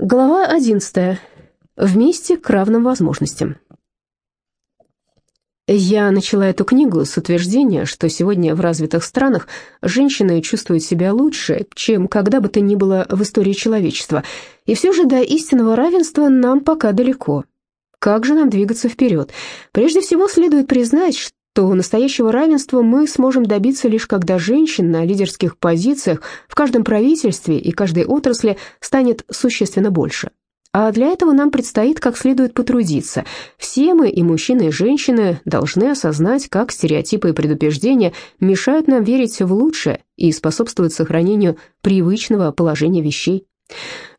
Глава 11. Вместе к равным возможностям. Я начала эту книгу с утверждения, что сегодня в развитых странах женщины чувствуют себя лучше, чем когда бы то ни было в истории человечества, и все же до истинного равенства нам пока далеко. Как же нам двигаться вперед? Прежде всего следует признать, то настоящего равенства мы сможем добиться лишь когда женщин на лидерских позициях в каждом правительстве и каждой отрасли станет существенно больше. А для этого нам предстоит как следует потрудиться. Все мы, и мужчины, и женщины, должны осознать, как стереотипы и предубеждения мешают нам верить в лучшее и способствуют сохранению привычного положения вещей.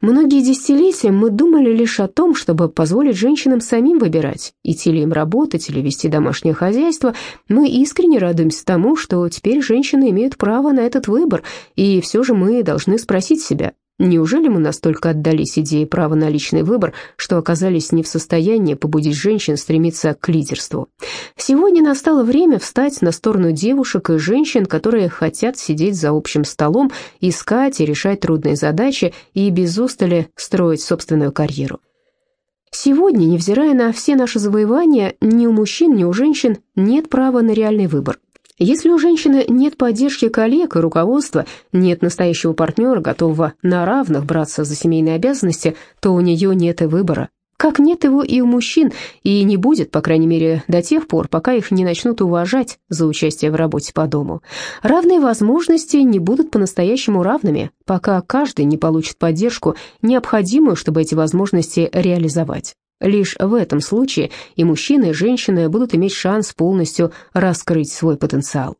Многие десятилетия мы думали лишь о том, чтобы позволить женщинам самим выбирать, идти ли им работать или вести домашнее хозяйство. Мы искренне радуемся тому, что теперь женщины имеют право на этот выбор, и все же мы должны спросить себя, Неужели мы настолько отдались идее права на личный выбор, что оказались не в состоянии побудить женщин стремиться к лидерству? Сегодня настало время встать на сторону девушек и женщин, которые хотят сидеть за общим столом, искать и решать трудные задачи и без устали строить собственную карьеру. Сегодня, невзирая на все наши завоевания, ни у мужчин, ни у женщин нет права на реальный выбор. Если у женщины нет поддержки коллег и руководства, нет настоящего партнера, готового на равных браться за семейные обязанности, то у нее нет и выбора. Как нет его и у мужчин, и не будет, по крайней мере, до тех пор, пока их не начнут уважать за участие в работе по дому. Равные возможности не будут по-настоящему равными, пока каждый не получит поддержку, необходимую, чтобы эти возможности реализовать. Лишь в этом случае и мужчины, и женщины будут иметь шанс полностью раскрыть свой потенциал.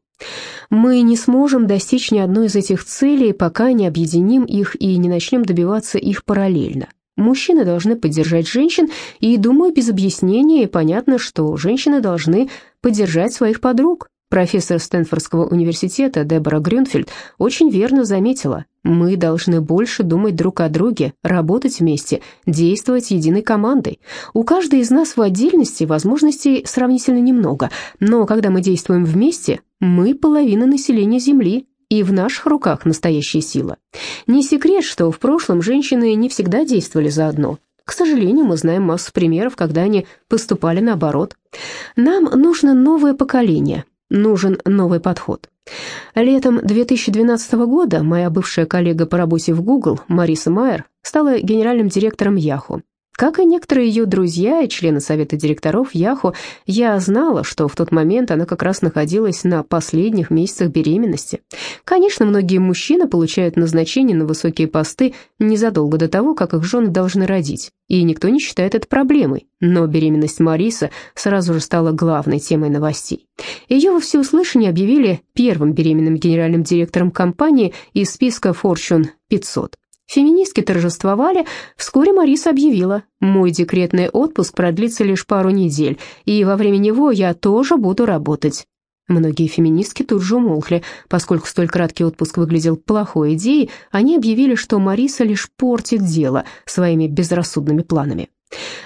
Мы не сможем достичь ни одной из этих целей, пока не объединим их и не начнем добиваться их параллельно. Мужчины должны поддержать женщин, и, думаю, без объяснения понятно, что женщины должны поддержать своих подруг. Профессор Стэнфордского университета Дебора Грюнфельд очень верно заметила, мы должны больше думать друг о друге, работать вместе, действовать единой командой. У каждой из нас в отдельности возможностей сравнительно немного, но когда мы действуем вместе, мы половина населения Земли, и в наших руках настоящая сила. Не секрет, что в прошлом женщины не всегда действовали заодно. К сожалению, мы знаем массу примеров, когда они поступали наоборот. Нам нужно новое поколение, нужен новый подход. Летом 2012 года моя бывшая коллега по работе в Google, Мариса Майер, стала генеральным директором Yahoo. Как и некоторые ее друзья и члены совета директоров Яху, я знала, что в тот момент она как раз находилась на последних месяцах беременности. Конечно, многие мужчины получают назначение на высокие посты незадолго до того, как их жены должны родить, и никто не считает это проблемой. Но беременность Мариса сразу же стала главной темой новостей. Ее во всеуслышание объявили первым беременным генеральным директором компании из списка Fortune 500. Феминистки торжествовали. Вскоре Мариса объявила, мой декретный отпуск продлится лишь пару недель, и во время него я тоже буду работать. Многие феминистки тут же умолкли, поскольку столь краткий отпуск выглядел плохой идеей, они объявили, что Мариса лишь портит дело своими безрассудными планами.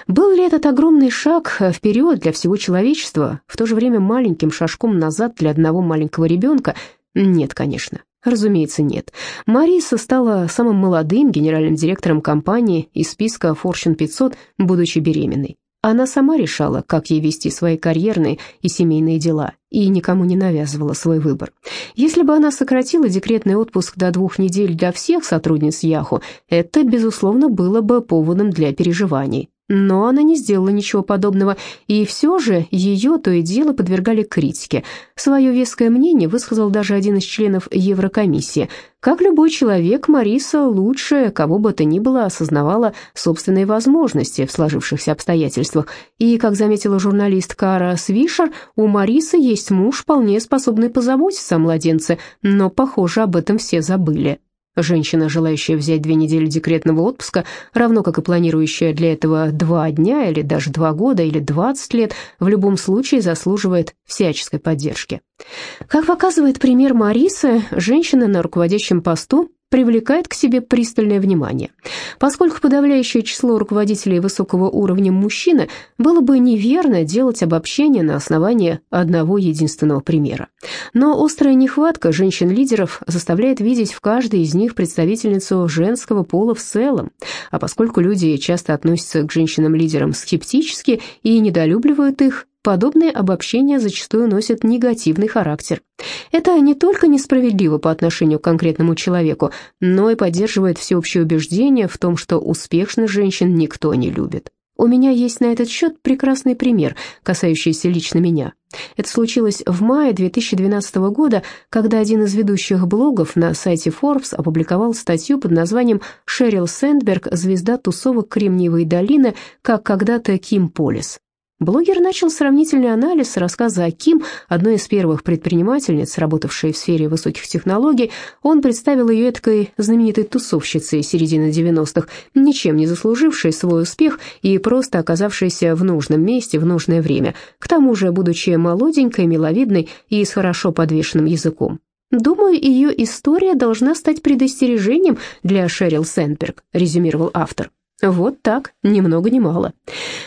Был ли этот огромный шаг вперед для всего человечества, в то же время маленьким шажком назад для одного маленького ребенка? Нет, конечно. Разумеется, нет. Мариса стала самым молодым генеральным директором компании из списка Fortune 500, будучи беременной. Она сама решала, как ей вести свои карьерные и семейные дела, и никому не навязывала свой выбор. Если бы она сократила декретный отпуск до двух недель для всех сотрудниц Яху, это, безусловно, было бы поводом для переживаний. Но она не сделала ничего подобного, и все же ее то и дело подвергали критике. Свое веское мнение высказал даже один из членов Еврокомиссии. Как любой человек, Мариса лучше кого бы то ни было осознавала собственные возможности в сложившихся обстоятельствах. И, как заметила журналист Кара Свишер, у Марисы есть муж, вполне способный позаботиться о младенце, но, похоже, об этом все забыли. Женщина, желающая взять две недели декретного отпуска, равно как и планирующая для этого два дня или даже два года или двадцать лет, в любом случае заслуживает всяческой поддержки. Как показывает пример Марисы, женщина на руководящем посту привлекает к себе пристальное внимание. Поскольку подавляющее число руководителей высокого уровня мужчины, было бы неверно делать обобщение на основании одного единственного примера. Но острая нехватка женщин-лидеров заставляет видеть в каждой из них представительницу женского пола в целом, а поскольку люди часто относятся к женщинам-лидерам скептически и недолюбливают их, подобные обобщения зачастую носят негативный характер. Это не только несправедливо по отношению к конкретному человеку, но и поддерживает всеобщее убеждение в том, что успешных женщин никто не любит. У меня есть на этот счет прекрасный пример, касающийся лично меня. Это случилось в мае 2012 года, когда один из ведущих блогов на сайте Forbes опубликовал статью под названием «Шерил Сэндберг. Звезда тусовок Кремниевой долины, как когда-то Ким Полис». Блогер начал сравнительный анализ рассказа о Ким, одной из первых предпринимательниц, работавшей в сфере высоких технологий. Он представил ее эткой знаменитой тусовщицей середины 90-х, ничем не заслужившей свой успех и просто оказавшейся в нужном месте в нужное время, к тому же будучи молоденькой, миловидной и с хорошо подвешенным языком. «Думаю, ее история должна стать предостережением для Шерил Сенберг», резюмировал автор. Вот так, ни много ни мало.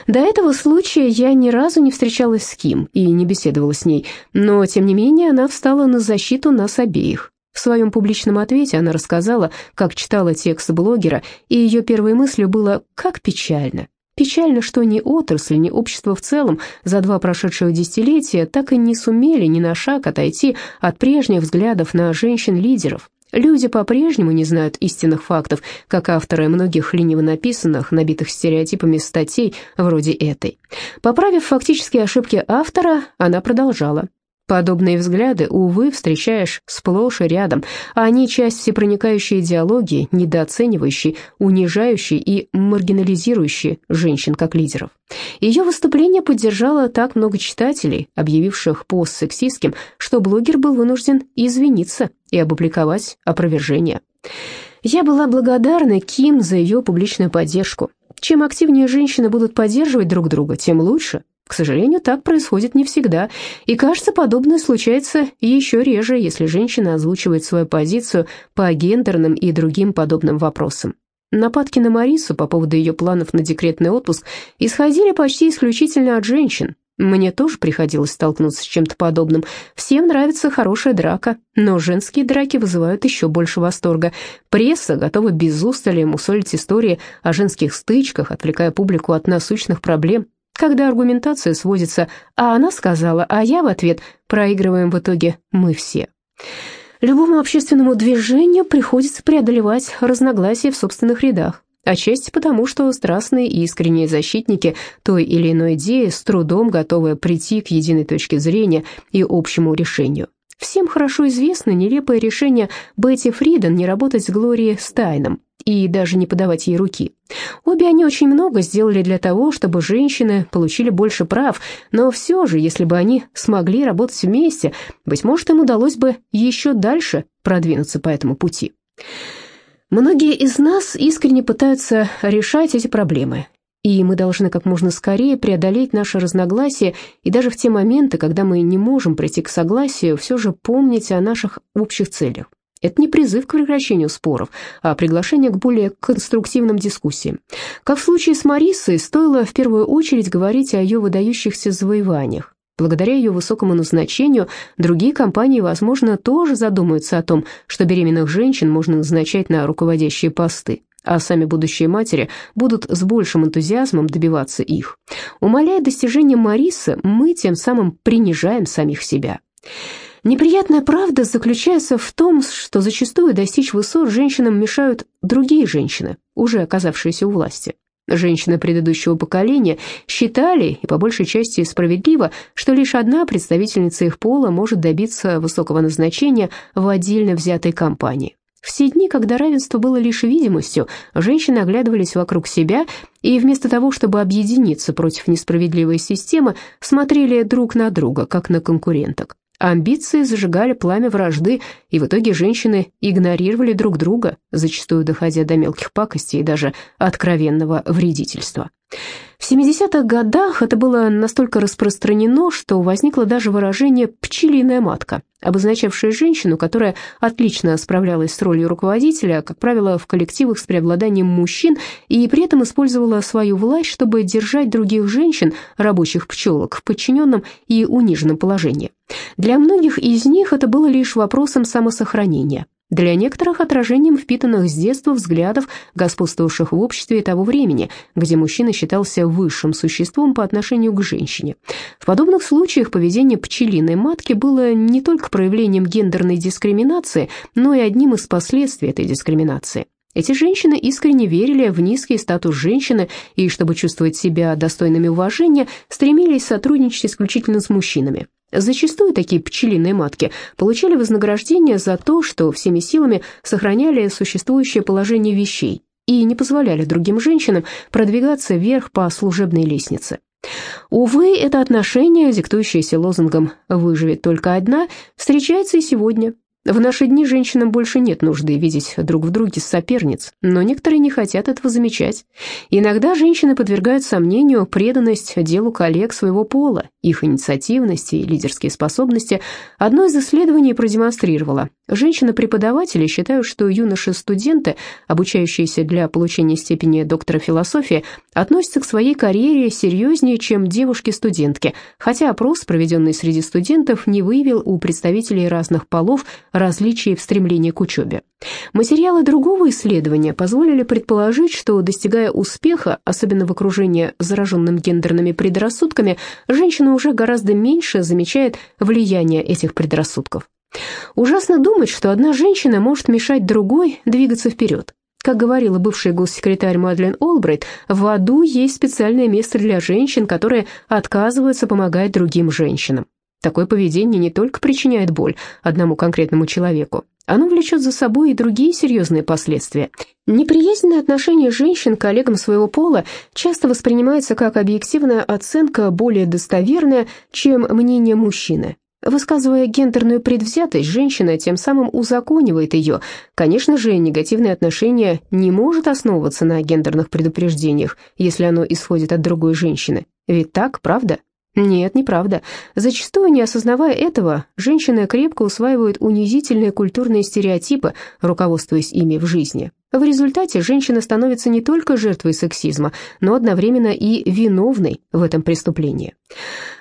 До этого случая я ни разу не встречалась с Ким и не беседовала с ней, но, тем не менее, она встала на защиту нас обеих. В своем публичном ответе она рассказала, как читала текст блогера, и ее первой мыслью было «как печально». Печально, что ни отрасль, ни общество в целом за два прошедших десятилетия так и не сумели ни на шаг отойти от прежних взглядов на женщин-лидеров, Люди по-прежнему не знают истинных фактов, как авторы многих лениво написанных, набитых стереотипами статей вроде этой. Поправив фактические ошибки автора, она продолжала. Подобные взгляды, увы, встречаешь сплошь и рядом, а они часть всепроникающей идеологии, недооценивающей, унижающей и маргинализирующей женщин как лидеров. Ее выступление поддержало так много читателей, объявивших пост сексистским, что блогер был вынужден извиниться и опубликовать опровержение. Я была благодарна Ким за ее публичную поддержку. Чем активнее женщины будут поддерживать друг друга, тем лучше. К сожалению, так происходит не всегда, и, кажется, подобное случается еще реже, если женщина озвучивает свою позицию по гендерным и другим подобным вопросам. Нападки на Марису по поводу ее планов на декретный отпуск исходили почти исключительно от женщин. Мне тоже приходилось столкнуться с чем-то подобным. Всем нравится хорошая драка, но женские драки вызывают еще больше восторга. Пресса готова без устали мусолить истории о женских стычках, отвлекая публику от насущных проблем, когда аргументация сводится «а она сказала, а я в ответ», проигрываем в итоге мы все. Любому общественному движению приходится преодолевать разногласия в собственных рядах, отчасти потому, что страстные и искренние защитники той или иной идеи с трудом готовы прийти к единой точке зрения и общему решению. Всем хорошо известно нелепое решение Бетти Фриден не работать с Глорией Стайном и даже не подавать ей руки. Обе они очень много сделали для того, чтобы женщины получили больше прав, но все же, если бы они смогли работать вместе, быть может, им удалось бы еще дальше продвинуться по этому пути. Многие из нас искренне пытаются решать эти проблемы, и мы должны как можно скорее преодолеть наши разногласия, и даже в те моменты, когда мы не можем прийти к согласию, все же помнить о наших общих целях. Это не призыв к прекращению споров, а приглашение к более конструктивным дискуссиям. Как в случае с Марисой, стоило в первую очередь говорить о ее выдающихся завоеваниях. Благодаря ее высокому назначению, другие компании, возможно, тоже задумаются о том, что беременных женщин можно назначать на руководящие посты а сами будущие матери будут с большим энтузиазмом добиваться их. Умаляя достижения Марисы, мы тем самым принижаем самих себя. Неприятная правда заключается в том, что зачастую достичь высот женщинам мешают другие женщины, уже оказавшиеся у власти. Женщины предыдущего поколения считали, и по большей части справедливо, что лишь одна представительница их пола может добиться высокого назначения в отдельно взятой компании. Все дни, когда равенство было лишь видимостью, женщины оглядывались вокруг себя и вместо того, чтобы объединиться против несправедливой системы, смотрели друг на друга, как на конкуренток. Амбиции зажигали пламя вражды, и в итоге женщины игнорировали друг друга, зачастую доходя до мелких пакостей и даже откровенного вредительства. В 70-х годах это было настолько распространено, что возникло даже выражение «пчелиная матка», обозначавшее женщину, которая отлично справлялась с ролью руководителя, как правило, в коллективах с преобладанием мужчин, и при этом использовала свою власть, чтобы держать других женщин, рабочих пчелок, в подчиненном и униженном положении. Для многих из них это было лишь вопросом самосохранения – для некоторых отражением впитанных с детства взглядов, господствовавших в обществе того времени, где мужчина считался высшим существом по отношению к женщине. В подобных случаях поведение пчелиной матки было не только проявлением гендерной дискриминации, но и одним из последствий этой дискриминации. Эти женщины искренне верили в низкий статус женщины и, чтобы чувствовать себя достойными уважения, стремились сотрудничать исключительно с мужчинами. Зачастую такие пчелиные матки получали вознаграждение за то, что всеми силами сохраняли существующее положение вещей и не позволяли другим женщинам продвигаться вверх по служебной лестнице. Увы, это отношение, диктующееся лозунгом «выживет только одна», встречается и сегодня – в наши дни женщинам больше нет нужды видеть друг в друге соперниц, но некоторые не хотят этого замечать. Иногда женщины подвергают сомнению преданность делу коллег своего пола, их инициативность и лидерские способности. Одно из исследований продемонстрировало, женщины-преподаватели считают, что юноши-студенты, обучающиеся для получения степени доктора философии, относятся к своей карьере серьезнее, чем девушки-студентки, хотя опрос, проведенный среди студентов, не выявил у представителей разных полов различий в стремлении к учебе. Материалы другого исследования позволили предположить, что, достигая успеха, особенно в окружении зараженным гендерными предрассудками, женщина уже гораздо меньше замечает влияние этих предрассудков. Ужасно думать, что одна женщина может мешать другой двигаться вперед. Как говорила бывший госсекретарь Мадлен Олбрайт, в аду есть специальное место для женщин, которые отказываются помогать другим женщинам. Такое поведение не только причиняет боль одному конкретному человеку, оно влечет за собой и другие серьезные последствия. Неприязненное отношение женщин к коллегам своего пола часто воспринимается как объективная оценка, более достоверная, чем мнение мужчины. Высказывая гендерную предвзятость, женщина тем самым узаконивает ее. Конечно же, негативное отношение не может основываться на гендерных предупреждениях, если оно исходит от другой женщины. Ведь так, правда? Нет, неправда. Зачастую, не осознавая этого, женщины крепко усваивают унизительные культурные стереотипы, руководствуясь ими в жизни. В результате женщина становится не только жертвой сексизма, но одновременно и виновной в этом преступлении.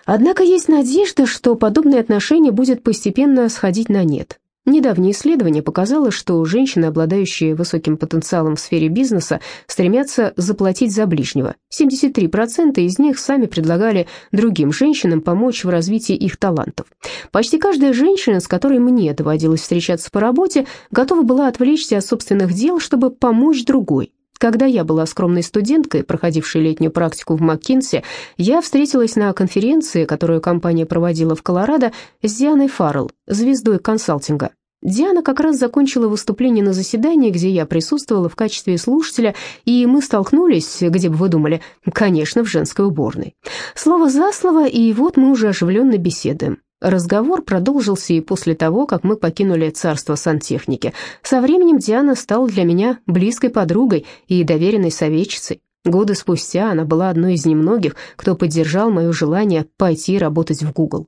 Однако есть надежда, что подобное отношение будет постепенно сходить на нет. Недавнее исследование показало, что женщины, обладающие высоким потенциалом в сфере бизнеса, стремятся заплатить за ближнего. 73% из них сами предлагали другим женщинам помочь в развитии их талантов. Почти каждая женщина, с которой мне доводилось встречаться по работе, готова была отвлечься от собственных дел, чтобы помочь другой. Когда я была скромной студенткой, проходившей летнюю практику в Маккинсе, я встретилась на конференции, которую компания проводила в Колорадо, с Дианой Фаррелл, звездой консалтинга. Диана как раз закончила выступление на заседании, где я присутствовала в качестве слушателя, и мы столкнулись, где бы вы думали, конечно, в женской уборной. Слово за слово, и вот мы уже оживленно беседуем. Разговор продолжился и после того, как мы покинули царство сантехники. Со временем Диана стала для меня близкой подругой и доверенной советчицей. Годы спустя она была одной из немногих, кто поддержал мое желание пойти работать в Google.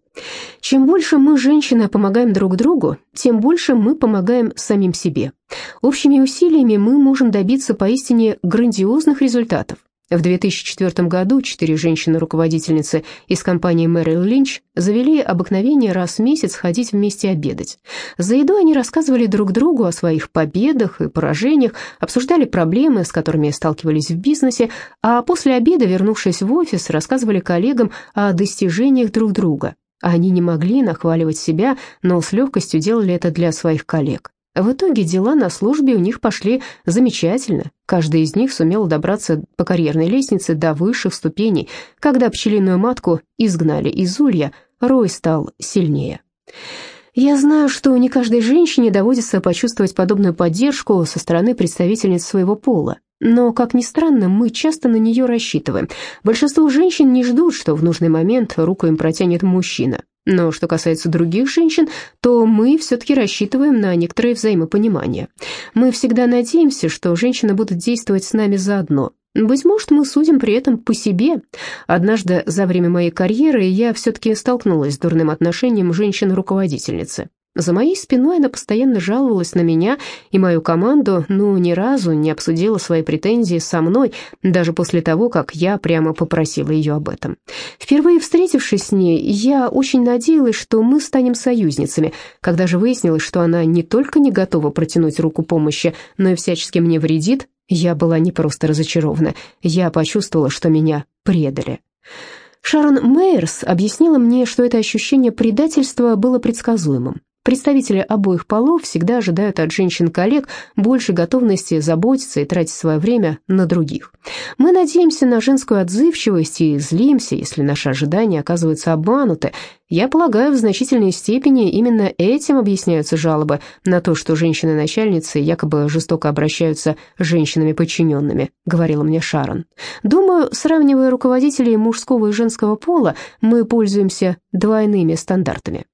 Чем больше мы, женщины, помогаем друг другу, тем больше мы помогаем самим себе. Общими усилиями мы можем добиться поистине грандиозных результатов. В 2004 году четыре женщины-руководительницы из компании Merrill Lynch завели обыкновение раз в месяц ходить вместе обедать. За едой они рассказывали друг другу о своих победах и поражениях, обсуждали проблемы, с которыми сталкивались в бизнесе, а после обеда, вернувшись в офис, рассказывали коллегам о достижениях друг друга. Они не могли нахваливать себя, но с легкостью делали это для своих коллег. В итоге дела на службе у них пошли замечательно. Каждый из них сумел добраться по карьерной лестнице до высших ступеней. Когда пчелиную матку изгнали из улья, рой стал сильнее. Я знаю, что не каждой женщине доводится почувствовать подобную поддержку со стороны представительниц своего пола. Но, как ни странно, мы часто на нее рассчитываем. Большинство женщин не ждут, что в нужный момент руку им протянет мужчина. Но что касается других женщин, то мы все-таки рассчитываем на некоторое взаимопонимание. Мы всегда надеемся, что женщины будут действовать с нами заодно. Быть может, мы судим при этом по себе. Однажды за время моей карьеры я все-таки столкнулась с дурным отношением женщины-руководительницы. За моей спиной она постоянно жаловалась на меня и мою команду, но ни разу не обсудила свои претензии со мной, даже после того, как я прямо попросила ее об этом. Впервые встретившись с ней, я очень надеялась, что мы станем союзницами. Когда же выяснилось, что она не только не готова протянуть руку помощи, но и всячески мне вредит, я была не просто разочарована, я почувствовала, что меня предали. Шарон Мейерс объяснила мне, что это ощущение предательства было предсказуемым. Представители обоих полов всегда ожидают от женщин-коллег больше готовности заботиться и тратить свое время на других. Мы надеемся на женскую отзывчивость и злимся, если наши ожидания оказываются обмануты. Я полагаю, в значительной степени именно этим объясняются жалобы на то, что женщины-начальницы якобы жестоко обращаются с женщинами-подчиненными, говорила мне Шарон. Думаю, сравнивая руководителей мужского и женского пола, мы пользуемся двойными стандартами.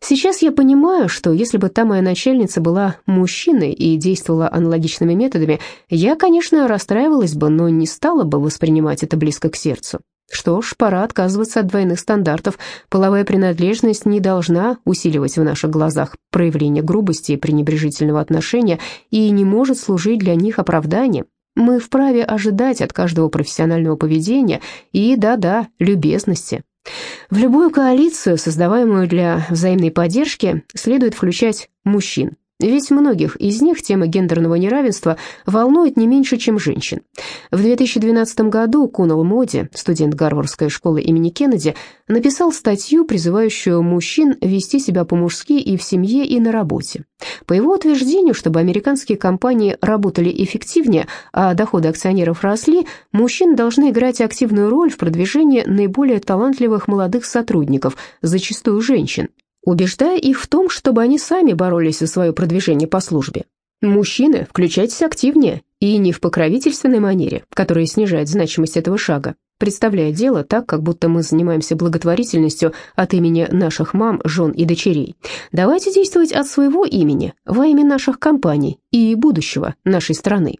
Сейчас я понимаю, что если бы та моя начальница была мужчиной и действовала аналогичными методами, я, конечно, расстраивалась бы, но не стала бы воспринимать это близко к сердцу. Что ж, пора отказываться от двойных стандартов. Половая принадлежность не должна усиливать в наших глазах проявление грубости и пренебрежительного отношения и не может служить для них оправданием. Мы вправе ожидать от каждого профессионального поведения и, да-да, любезности. В любую коалицию, создаваемую для взаимной поддержки, следует включать мужчин. Ведь многих из них тема гендерного неравенства волнует не меньше, чем женщин. В 2012 году Кунал Моди, студент Гарвардской школы имени Кеннеди, написал статью, призывающую мужчин вести себя по-мужски и в семье, и на работе. По его утверждению, чтобы американские компании работали эффективнее, а доходы акционеров росли, мужчины должны играть активную роль в продвижении наиболее талантливых молодых сотрудников, зачастую женщин, убеждая их в том, чтобы они сами боролись за свое продвижение по службе. Мужчины, включайтесь активнее, и не в покровительственной манере, которая снижает значимость этого шага, представляя дело так, как будто мы занимаемся благотворительностью от имени наших мам, жен и дочерей. Давайте действовать от своего имени, во имя наших компаний и будущего нашей страны.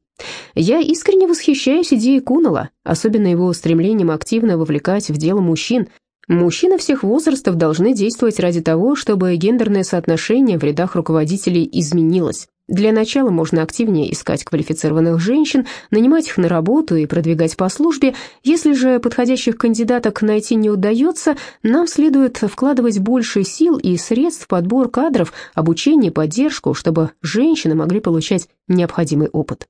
Я искренне восхищаюсь идеей Кунала, особенно его стремлением активно вовлекать в дело мужчин, Мужчины всех возрастов должны действовать ради того, чтобы гендерное соотношение в рядах руководителей изменилось. Для начала можно активнее искать квалифицированных женщин, нанимать их на работу и продвигать по службе. Если же подходящих кандидаток найти не удается, нам следует вкладывать больше сил и средств в подбор кадров, обучение, поддержку, чтобы женщины могли получать необходимый опыт.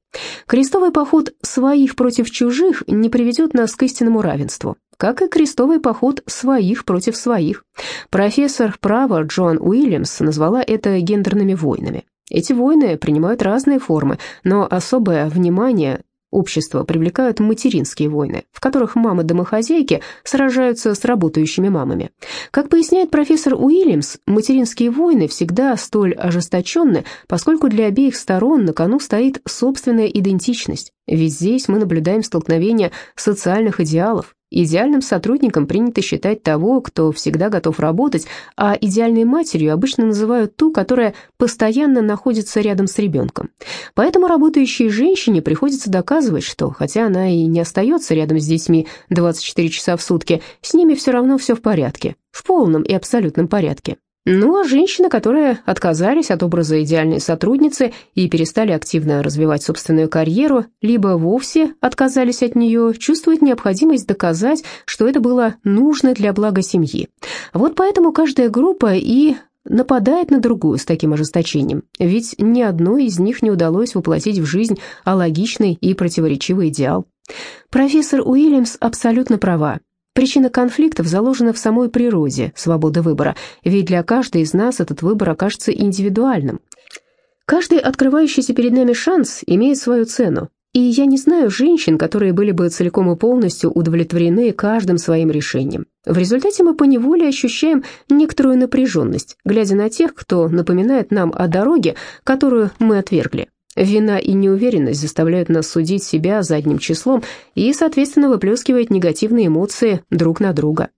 Крестовый поход своих против чужих не приведет нас к истинному равенству как и крестовый поход своих против своих. Профессор права Джоан Уильямс назвала это гендерными войнами. Эти войны принимают разные формы, но особое внимание общества привлекают материнские войны, в которых мамы-домохозяйки сражаются с работающими мамами. Как поясняет профессор Уильямс, материнские войны всегда столь ожесточенны, поскольку для обеих сторон на кону стоит собственная идентичность. Ведь здесь мы наблюдаем столкновение социальных идеалов, Идеальным сотрудником принято считать того, кто всегда готов работать, а идеальной матерью обычно называют ту, которая постоянно находится рядом с ребенком. Поэтому работающей женщине приходится доказывать, что, хотя она и не остается рядом с детьми 24 часа в сутки, с ними все равно все в порядке, в полном и абсолютном порядке. Ну а женщины, которые отказались от образа идеальной сотрудницы и перестали активно развивать собственную карьеру, либо вовсе отказались от нее, чувствуют необходимость доказать, что это было нужно для блага семьи. Вот поэтому каждая группа и нападает на другую с таким ожесточением, ведь ни одной из них не удалось воплотить в жизнь алогичный и противоречивый идеал. Профессор Уильямс абсолютно права. Причина конфликтов заложена в самой природе свободы выбора, ведь для каждой из нас этот выбор окажется индивидуальным. Каждый открывающийся перед нами шанс имеет свою цену, и я не знаю женщин, которые были бы целиком и полностью удовлетворены каждым своим решением. В результате мы поневоле ощущаем некоторую напряженность, глядя на тех, кто напоминает нам о дороге, которую мы отвергли. Вина и неуверенность заставляют нас судить себя задним числом и, соответственно, выплескивать негативные эмоции друг на друга.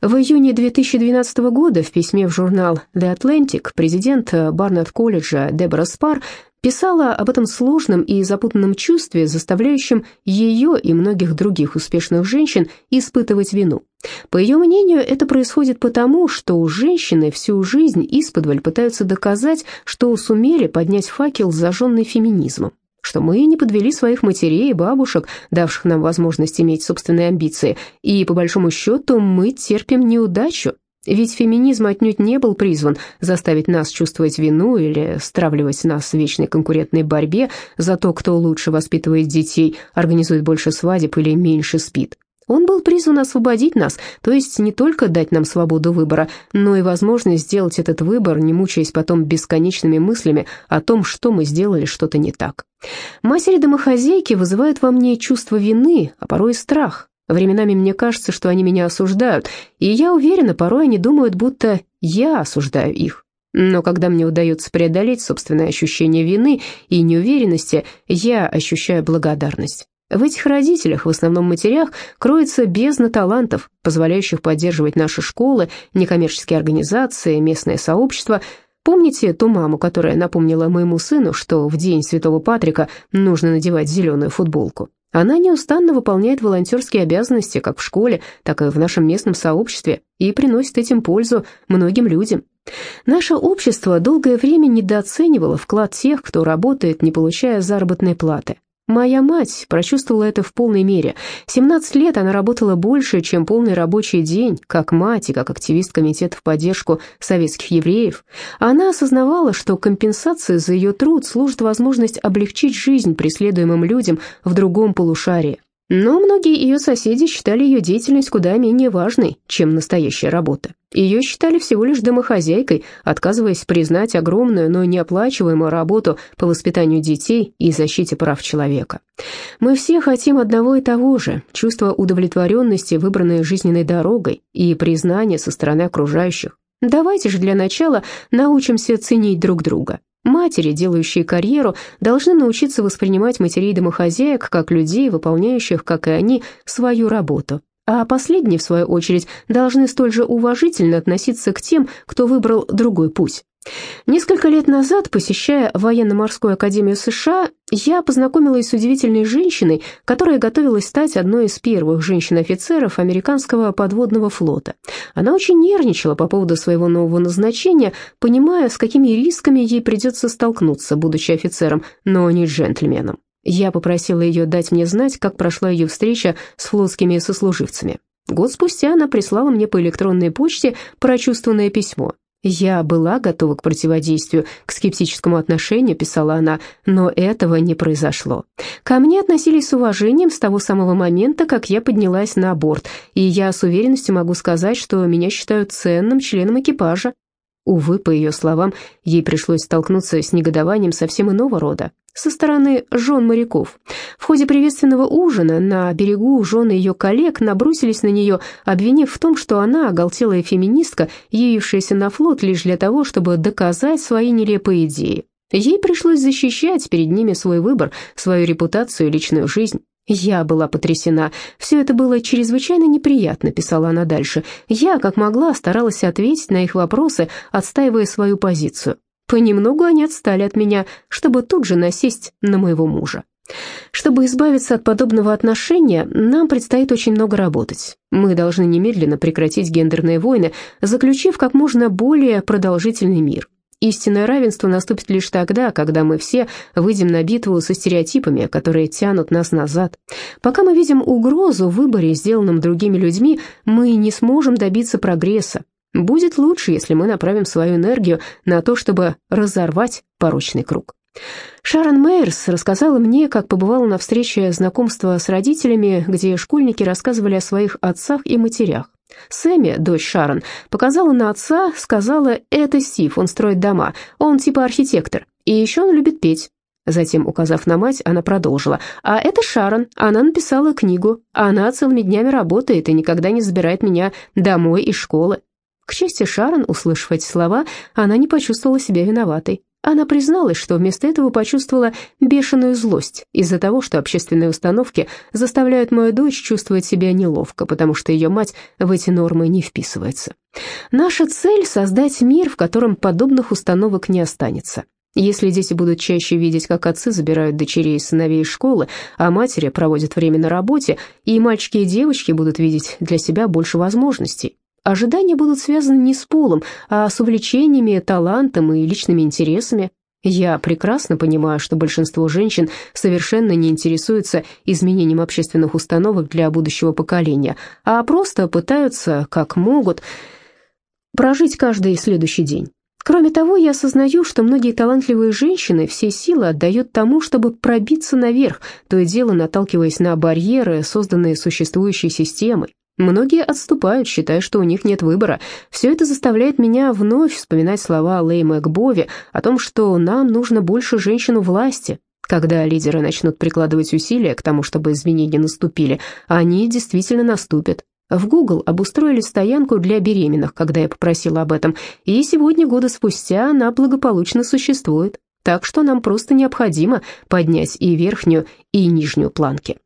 В июне 2012 года в письме в журнал The Atlantic президент Барнетт колледжа Дебора Спар писала об этом сложном и запутанном чувстве, заставляющем ее и многих других успешных женщин испытывать вину. По ее мнению, это происходит потому, что у женщины всю жизнь исподволь пытаются доказать, что сумели поднять факел, зажженный феминизмом что мы не подвели своих матерей и бабушек, давших нам возможность иметь собственные амбиции, и, по большому счету, мы терпим неудачу, ведь феминизм отнюдь не был призван заставить нас чувствовать вину или стравливать нас в вечной конкурентной борьбе за то, кто лучше воспитывает детей, организует больше свадеб или меньше спит. Он был призван освободить нас, то есть не только дать нам свободу выбора, но и возможность сделать этот выбор, не мучаясь потом бесконечными мыслями о том, что мы сделали что-то не так. Матери-домохозяйки вызывают во мне чувство вины, а порой и страх. Временами мне кажется, что они меня осуждают, и я уверена, порой они думают, будто я осуждаю их. Но когда мне удается преодолеть собственное ощущение вины и неуверенности, я ощущаю благодарность. В этих родителях, в основном матерях, кроется бездна талантов, позволяющих поддерживать наши школы, некоммерческие организации, местное сообщество. Помните ту маму, которая напомнила моему сыну, что в день Святого Патрика нужно надевать зеленую футболку? Она неустанно выполняет волонтерские обязанности как в школе, так и в нашем местном сообществе и приносит этим пользу многим людям. Наше общество долгое время недооценивало вклад тех, кто работает, не получая заработной платы. Моя мать прочувствовала это в полной мере. 17 лет она работала больше, чем полный рабочий день, как мать и как активист комитета в поддержку советских евреев. Она осознавала, что компенсация за ее труд служит возможность облегчить жизнь преследуемым людям в другом полушарии. Но многие ее соседи считали ее деятельность куда менее важной, чем настоящая работа. Ее считали всего лишь домохозяйкой, отказываясь признать огромную, но неоплачиваемую работу по воспитанию детей и защите прав человека. Мы все хотим одного и того же – чувства удовлетворенности, выбранной жизненной дорогой, и признания со стороны окружающих. Давайте же для начала научимся ценить друг друга. Матери, делающие карьеру, должны научиться воспринимать матерей-домохозяек как людей, выполняющих, как и они, свою работу. А последние, в свою очередь, должны столь же уважительно относиться к тем, кто выбрал другой путь. Несколько лет назад, посещая военно-морскую академию США, я познакомилась с удивительной женщиной, которая готовилась стать одной из первых женщин-офицеров американского подводного флота. Она очень нервничала по поводу своего нового назначения, понимая, с какими рисками ей придется столкнуться, будучи офицером, но не джентльменом. Я попросила ее дать мне знать, как прошла ее встреча с флотскими сослуживцами. Год спустя она прислала мне по электронной почте прочувствованное письмо. «Я была готова к противодействию, к скептическому отношению», — писала она, «но этого не произошло. Ко мне относились с уважением с того самого момента, как я поднялась на борт, и я с уверенностью могу сказать, что меня считают ценным членом экипажа. Увы, по ее словам, ей пришлось столкнуться с негодованием совсем иного рода, со стороны жен моряков. В ходе приветственного ужина на берегу жены ее коллег набросились на нее, обвинив в том, что она оголтелая феминистка, явившаяся на флот лишь для того, чтобы доказать свои нелепые идеи. Ей пришлось защищать перед ними свой выбор, свою репутацию и личную жизнь. Я была потрясена. Все это было чрезвычайно неприятно, писала она дальше. Я, как могла, старалась ответить на их вопросы, отстаивая свою позицию. Понемногу они отстали от меня, чтобы тут же насесть на моего мужа. Чтобы избавиться от подобного отношения, нам предстоит очень много работать. Мы должны немедленно прекратить гендерные войны, заключив как можно более продолжительный мир. Истинное равенство наступит лишь тогда, когда мы все выйдем на битву со стереотипами, которые тянут нас назад. Пока мы видим угрозу в выборе, сделанном другими людьми, мы не сможем добиться прогресса. Будет лучше, если мы направим свою энергию на то, чтобы разорвать порочный круг. Шарон Мейерс рассказала мне, как побывала на встрече знакомства с родителями, где школьники рассказывали о своих отцах и матерях. Сэмми, дочь Шарон, показала на отца, сказала, это Стив, он строит дома, он типа архитектор, и еще он любит петь. Затем, указав на мать, она продолжила, а это Шарон, она написала книгу, она целыми днями работает и никогда не забирает меня домой из школы. К счастью, Шарон, услышав эти слова, она не почувствовала себя виноватой. Она призналась, что вместо этого почувствовала бешеную злость из-за того, что общественные установки заставляют мою дочь чувствовать себя неловко, потому что ее мать в эти нормы не вписывается. Наша цель — создать мир, в котором подобных установок не останется. Если дети будут чаще видеть, как отцы забирают дочерей и сыновей из школы, а матери проводят время на работе, и мальчики и девочки будут видеть для себя больше возможностей, ожидания будут связаны не с полом, а с увлечениями, талантом и личными интересами. Я прекрасно понимаю, что большинство женщин совершенно не интересуются изменением общественных установок для будущего поколения, а просто пытаются, как могут, прожить каждый следующий день. Кроме того, я осознаю, что многие талантливые женщины все силы отдают тому, чтобы пробиться наверх, то и дело наталкиваясь на барьеры, созданные существующей системой. Многие отступают, считая, что у них нет выбора. Все это заставляет меня вновь вспоминать слова Лэй Макбови о том, что нам нужно больше женщин у власти. Когда лидеры начнут прикладывать усилия к тому, чтобы изменения наступили, они действительно наступят. В Google обустроили стоянку для беременных, когда я попросила об этом, и сегодня, годы спустя, она благополучно существует. Так что нам просто необходимо поднять и верхнюю, и нижнюю планки.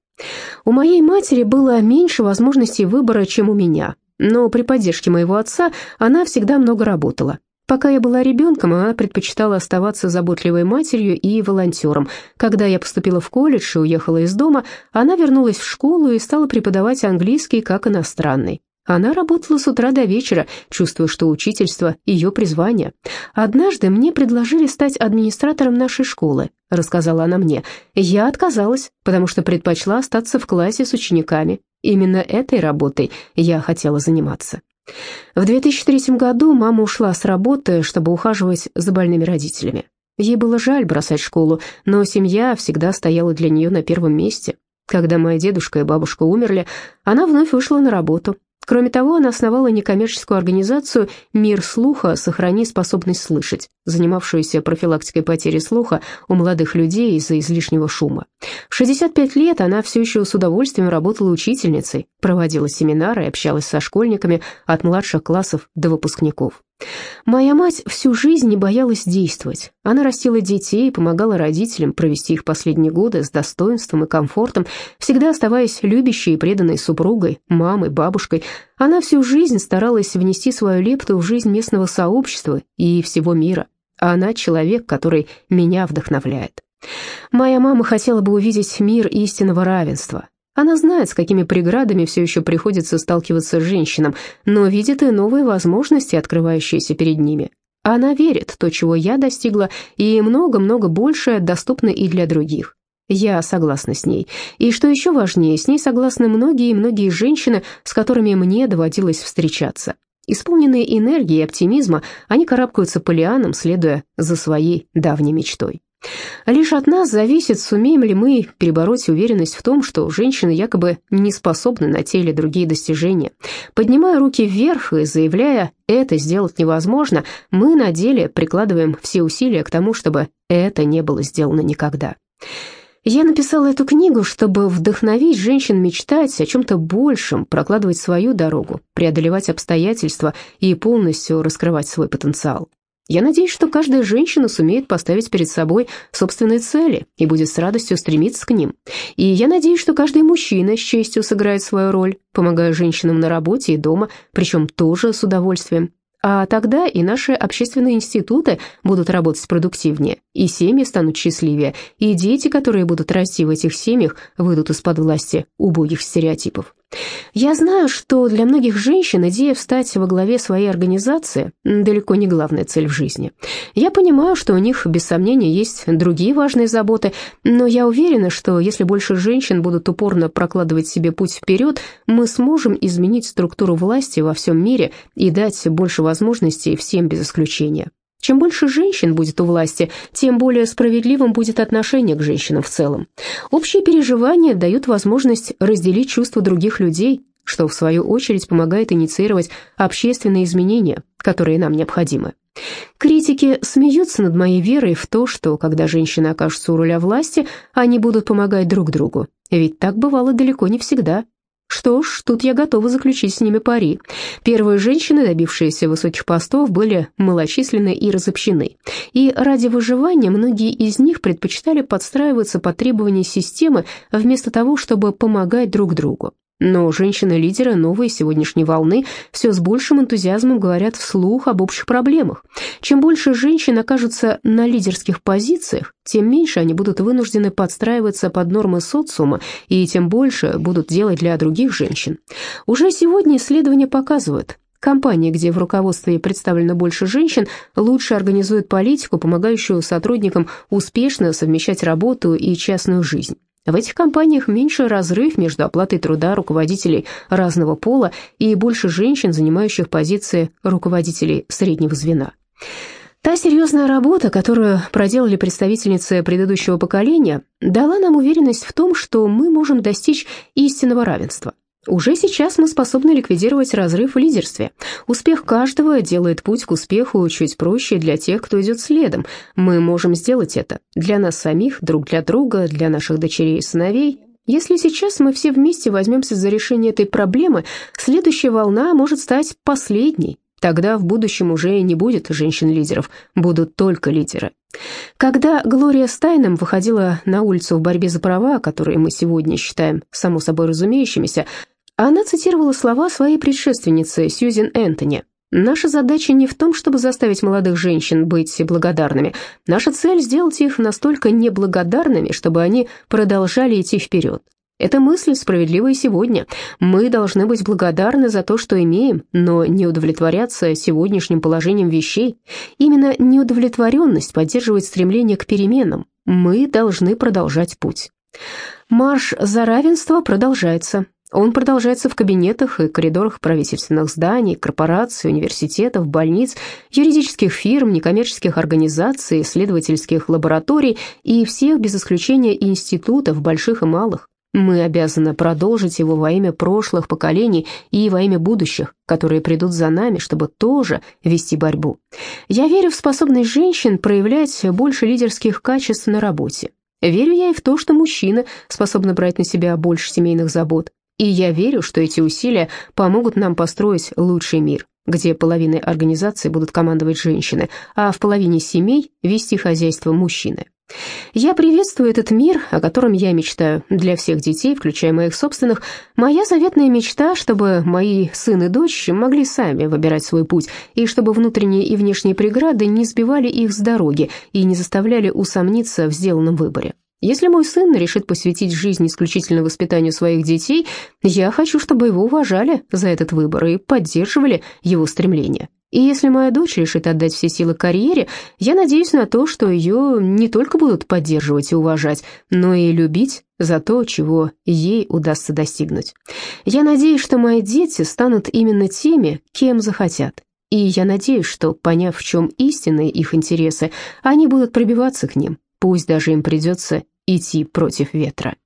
У моей матери было меньше возможностей выбора, чем у меня, но при поддержке моего отца она всегда много работала. Пока я была ребенком, она предпочитала оставаться заботливой матерью и волонтером. Когда я поступила в колледж и уехала из дома, она вернулась в школу и стала преподавать английский как иностранный. Она работала с утра до вечера, чувствуя, что учительство – ее призвание. «Однажды мне предложили стать администратором нашей школы», – рассказала она мне. «Я отказалась, потому что предпочла остаться в классе с учениками. Именно этой работой я хотела заниматься». В 2003 году мама ушла с работы, чтобы ухаживать за больными родителями. Ей было жаль бросать школу, но семья всегда стояла для нее на первом месте. Когда моя дедушка и бабушка умерли, она вновь вышла на работу, Кроме того, она основала некоммерческую организацию «Мир слуха. Сохрани способность слышать», занимавшуюся профилактикой потери слуха у молодых людей из-за излишнего шума. В 65 лет она все еще с удовольствием работала учительницей, проводила семинары и общалась со школьниками от младших классов до выпускников. Моя мать всю жизнь не боялась действовать. Она растила детей и помогала родителям провести их последние годы с достоинством и комфортом, всегда оставаясь любящей и преданной супругой, мамой, бабушкой. Она всю жизнь старалась внести свою лепту в жизнь местного сообщества и всего мира. А она человек, который меня вдохновляет. Моя мама хотела бы увидеть мир истинного равенства, она знает, с какими преградами все еще приходится сталкиваться женщинам, но видит и новые возможности, открывающиеся перед ними. Она верит, то, чего я достигла, и много-много больше доступно и для других. Я согласна с ней. И что еще важнее, с ней согласны многие и многие женщины, с которыми мне доводилось встречаться. Исполненные энергии и оптимизма, они карабкаются по лианам, следуя за своей давней мечтой. Лишь от нас зависит, сумеем ли мы перебороть уверенность в том, что женщины якобы не способны на те или другие достижения. Поднимая руки вверх и заявляя «это сделать невозможно», мы на деле прикладываем все усилия к тому, чтобы это не было сделано никогда. Я написала эту книгу, чтобы вдохновить женщин мечтать о чем-то большем, прокладывать свою дорогу, преодолевать обстоятельства и полностью раскрывать свой потенциал. Я надеюсь, что каждая женщина сумеет поставить перед собой собственные цели и будет с радостью стремиться к ним. И я надеюсь, что каждый мужчина с честью сыграет свою роль, помогая женщинам на работе и дома, причем тоже с удовольствием. А тогда и наши общественные институты будут работать продуктивнее, и семьи станут счастливее, и дети, которые будут расти в этих семьях, выйдут из-под власти убогих стереотипов. Я знаю, что для многих женщин идея встать во главе своей организации далеко не главная цель в жизни. Я понимаю, что у них, без сомнения, есть другие важные заботы, но я уверена, что если больше женщин будут упорно прокладывать себе путь вперед, мы сможем изменить структуру власти во всем мире и дать больше возможностей всем без исключения. Чем больше женщин будет у власти, тем более справедливым будет отношение к женщинам в целом. Общие переживания дают возможность разделить чувства других людей, что в свою очередь помогает инициировать общественные изменения, которые нам необходимы. Критики смеются над моей верой в то, что когда женщины окажутся у руля власти, они будут помогать друг другу. Ведь так бывало далеко не всегда. Что ж, тут я готова заключить с ними пари. Первые женщины, добившиеся высоких постов, были малочисленны и разобщены. И ради выживания многие из них предпочитали подстраиваться под требования системы вместо того, чтобы помогать друг другу. Но женщины-лидеры новой сегодняшней волны все с большим энтузиазмом говорят вслух об общих проблемах. Чем больше женщин окажутся на лидерских позициях, тем меньше они будут вынуждены подстраиваться под нормы социума и тем больше будут делать для других женщин. Уже сегодня исследования показывают, Компании, где в руководстве представлено больше женщин, лучше организуют политику, помогающую сотрудникам успешно совмещать работу и частную жизнь. В этих компаниях меньше разрыв между оплатой труда руководителей разного пола и больше женщин, занимающих позиции руководителей среднего звена. Та серьезная работа, которую проделали представительницы предыдущего поколения, дала нам уверенность в том, что мы можем достичь истинного равенства. Уже сейчас мы способны ликвидировать разрыв в лидерстве. Успех каждого делает путь к успеху чуть проще для тех, кто идет следом. Мы можем сделать это для нас самих, друг для друга, для наших дочерей и сыновей. Если сейчас мы все вместе возьмемся за решение этой проблемы, следующая волна может стать последней. Тогда в будущем уже не будет женщин-лидеров, будут только лидеры. Когда Глория Стайном выходила на улицу в борьбе за права, которые мы сегодня считаем само собой разумеющимися, она цитировала слова своей предшественницы Сьюзен Энтони. «Наша задача не в том, чтобы заставить молодых женщин быть благодарными. Наша цель – сделать их настолько неблагодарными, чтобы они продолжали идти вперед. Эта мысль справедлива и сегодня. Мы должны быть благодарны за то, что имеем, но не удовлетворяться сегодняшним положением вещей. Именно неудовлетворенность поддерживает стремление к переменам. Мы должны продолжать путь. Марш за равенство продолжается. Он продолжается в кабинетах и коридорах правительственных зданий, корпораций, университетов, больниц, юридических фирм, некоммерческих организаций, исследовательских лабораторий и всех, без исключения, институтов, больших и малых. Мы обязаны продолжить его во имя прошлых поколений и во имя будущих, которые придут за нами, чтобы тоже вести борьбу. Я верю в способность женщин проявлять больше лидерских качеств на работе. Верю я и в то, что мужчины способны брать на себя больше семейных забот. И я верю, что эти усилия помогут нам построить лучший мир, где половиной организации будут командовать женщины, а в половине семей вести хозяйство мужчины. Я приветствую этот мир, о котором я мечтаю для всех детей, включая моих собственных. Моя заветная мечта, чтобы мои сын и дочь могли сами выбирать свой путь, и чтобы внутренние и внешние преграды не сбивали их с дороги и не заставляли усомниться в сделанном выборе. Если мой сын решит посвятить жизнь исключительно воспитанию своих детей, я хочу, чтобы его уважали за этот выбор и поддерживали его стремления. И если моя дочь решит отдать все силы карьере, я надеюсь на то, что ее не только будут поддерживать и уважать, но и любить за то, чего ей удастся достигнуть. Я надеюсь, что мои дети станут именно теми, кем захотят. И я надеюсь, что, поняв, в чем истинные их интересы, они будут пробиваться к ним, пусть даже им придется идти против ветра.